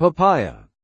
Papaya.